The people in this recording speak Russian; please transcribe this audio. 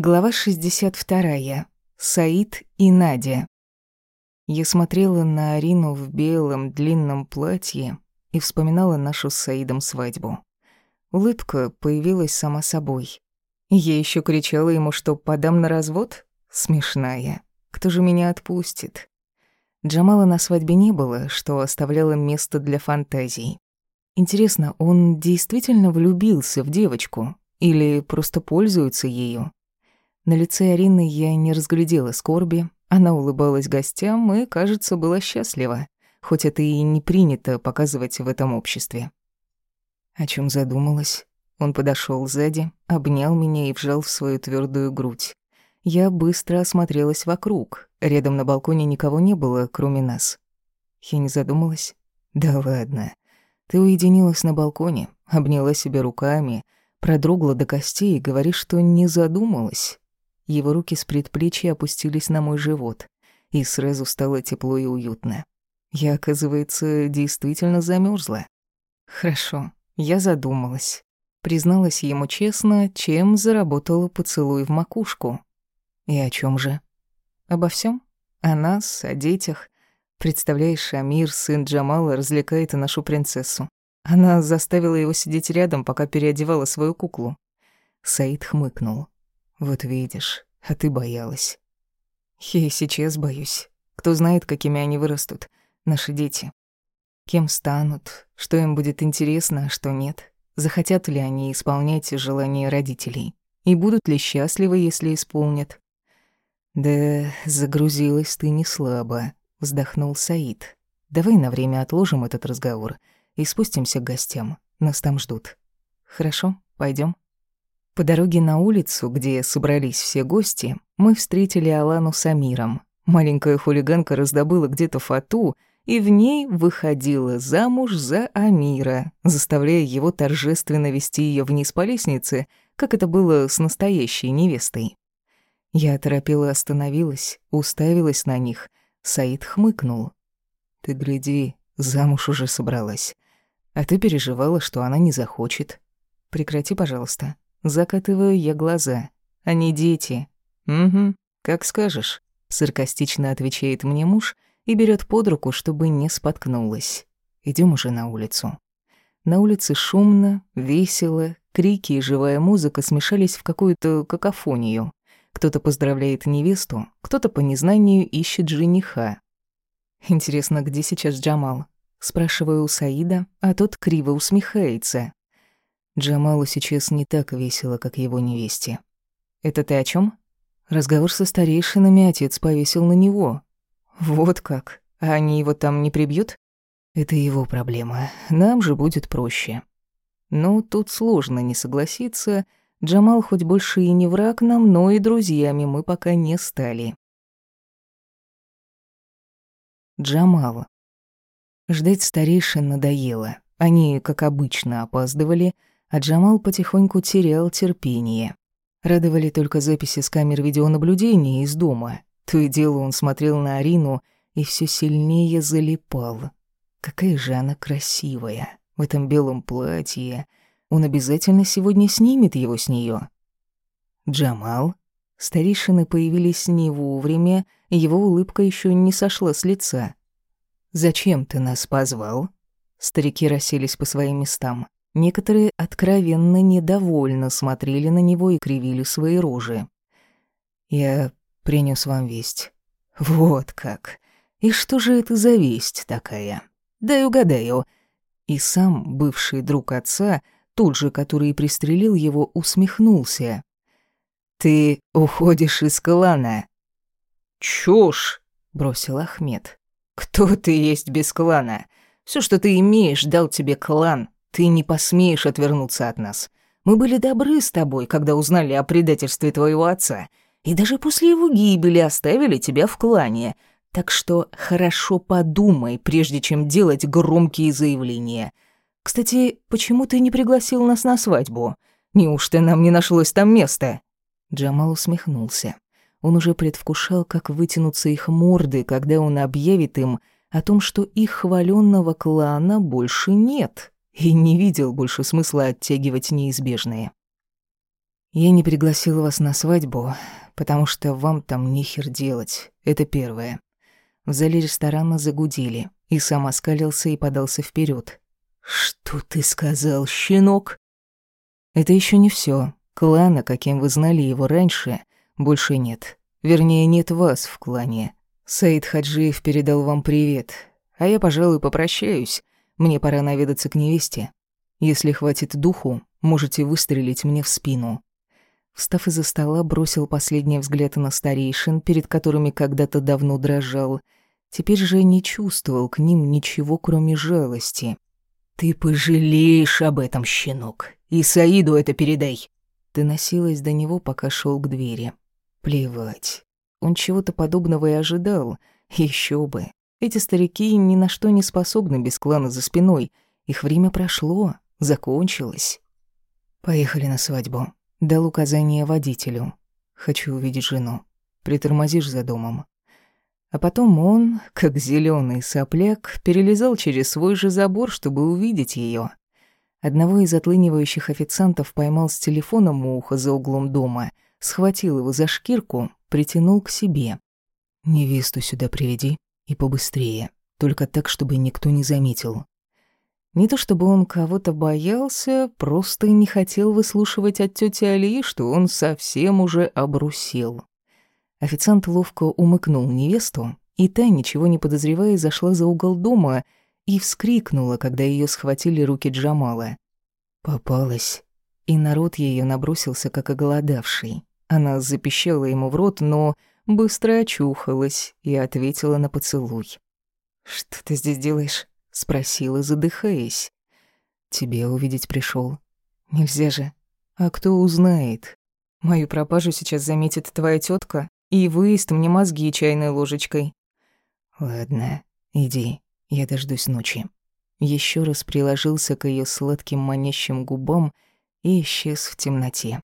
Глава 62. Саид и Надя. Я смотрела на Арину в белом длинном платье и вспоминала нашу с Саидом свадьбу. Улыбка появилась сама собой. Я еще кричала ему, что подам на развод? Смешная. Кто же меня отпустит? Джамала на свадьбе не было, что оставляло место для фантазий. Интересно, он действительно влюбился в девочку или просто пользуется ею? На лице Арины я не разглядела скорби. Она улыбалась гостям и, кажется, была счастлива, хоть это и не принято показывать в этом обществе. О чем задумалась? Он подошел сзади, обнял меня и вжал в свою твердую грудь. Я быстро осмотрелась вокруг. Рядом на балконе никого не было, кроме нас. Я не задумалась. Да ладно. Ты уединилась на балконе, обняла себя руками, продрогла до костей и говоришь, что не задумалась. Его руки с предплечья опустились на мой живот, и сразу стало тепло и уютно. Я, оказывается, действительно замерзла. Хорошо, я задумалась. Призналась ему честно, чем заработала поцелуй в макушку. И о чем же? Обо всем? О нас, о детях. Представляешь, Амир, сын Джамала, развлекает и нашу принцессу. Она заставила его сидеть рядом, пока переодевала свою куклу. Саид хмыкнул. Вот видишь, а ты боялась. Я и сейчас боюсь. Кто знает, какими они вырастут, наши дети. Кем станут, что им будет интересно, а что нет. Захотят ли они исполнять желания родителей? И будут ли счастливы, если исполнят? Да, загрузилась ты не слабо, вздохнул Саид. Давай на время отложим этот разговор и спустимся к гостям. Нас там ждут. Хорошо, пойдем. По дороге на улицу, где собрались все гости, мы встретили Алану с Амиром. Маленькая хулиганка раздобыла где-то фату и в ней выходила замуж за Амира, заставляя его торжественно вести ее вниз по лестнице, как это было с настоящей невестой. Я торопила остановилась, уставилась на них. Саид хмыкнул. «Ты гляди, замуж уже собралась. А ты переживала, что она не захочет. Прекрати, пожалуйста. Закатываю я глаза. Они дети. Угу, как скажешь. Саркастично отвечает мне муж и берет под руку, чтобы не споткнулась. Идем уже на улицу. На улице шумно, весело, крики и живая музыка смешались в какую-то какофонию. Кто-то поздравляет невесту, кто-то по незнанию ищет жениха. Интересно, где сейчас Джамал? Спрашиваю у Саида, а тот криво усмехается. Джамалу сейчас не так весело, как его невесте. «Это ты о чем? Разговор со старейшинами отец повесил на него. Вот как. А они его там не прибьют? Это его проблема. Нам же будет проще. Ну, тут сложно не согласиться. Джамал хоть больше и не враг нам, но и друзьями мы пока не стали. Джамал. Ждать старейшин надоело. Они, как обычно, опаздывали — а Джамал потихоньку терял терпение. Радовали только записи с камер видеонаблюдения из дома. То и дело он смотрел на Арину и все сильнее залипал. Какая же она красивая в этом белом платье. Он обязательно сегодня снимет его с нее. Джамал? Старейшины появились не вовремя, его улыбка еще не сошла с лица. «Зачем ты нас позвал?» Старики расселись по своим местам. Некоторые откровенно недовольно смотрели на него и кривили свои рожи. «Я принес вам весть». «Вот как! И что же это за весть такая? Дай угадаю». И сам бывший друг отца, тот же, который пристрелил его, усмехнулся. «Ты уходишь из клана». «Чушь!» — бросил Ахмед. «Кто ты есть без клана? Все, что ты имеешь, дал тебе клан. Ты не посмеешь отвернуться от нас. Мы были добры с тобой, когда узнали о предательстве твоего отца, и даже после его гибели оставили тебя в клане. Так что хорошо подумай, прежде чем делать громкие заявления. Кстати, почему ты не пригласил нас на свадьбу? Неужто нам не нашлось там места?» Джамал усмехнулся. Он уже предвкушал, как вытянутся их морды, когда он объявит им о том, что их хваленного клана больше нет и не видел больше смысла оттягивать неизбежное. Я не пригласила вас на свадьбу, потому что вам там нехер делать. Это первое. В зале ресторана загудели, и сам оскалился и подался вперед. «Что ты сказал, щенок?» «Это еще не все. Клана, каким вы знали его раньше, больше нет. Вернее, нет вас в клане. Саид Хаджиев передал вам привет. А я, пожалуй, попрощаюсь. Мне пора наведаться к невесте. Если хватит духу, можете выстрелить мне в спину». Встав из-за стола, бросил последний взгляд на старейшин, перед которыми когда-то давно дрожал. Теперь же не чувствовал к ним ничего, кроме жалости. «Ты пожалеешь об этом, щенок, и Саиду это передай!» Доносилась до него, пока шел к двери. Плевать. Он чего-то подобного и ожидал. Еще бы. Эти старики ни на что не способны без клана за спиной. Их время прошло, закончилось. Поехали на свадьбу. Дал указание водителю. Хочу увидеть жену. Притормозишь за домом. А потом он, как зеленый сопляк, перелезал через свой же забор, чтобы увидеть ее. Одного из отлынивающих официантов поймал с телефоном у уха за углом дома, схватил его за шкирку, притянул к себе. «Невесту сюда приведи и побыстрее, только так, чтобы никто не заметил. Не то чтобы он кого-то боялся, просто не хотел выслушивать от тети Али, что он совсем уже обрусил. Официант ловко умыкнул невесту, и та, ничего не подозревая, зашла за угол дома и вскрикнула, когда ее схватили руки Джамала. Попалась. И народ ее набросился, как оголодавший. Она запищала ему в рот, но быстро очухалась и ответила на поцелуй. «Что ты здесь делаешь?» Спросила, задыхаясь. «Тебе увидеть пришел. Нельзя же. А кто узнает? Мою пропажу сейчас заметит твоя тетка и выест мне мозги чайной ложечкой». «Ладно, иди, я дождусь ночи». Еще раз приложился к ее сладким манящим губам и исчез в темноте.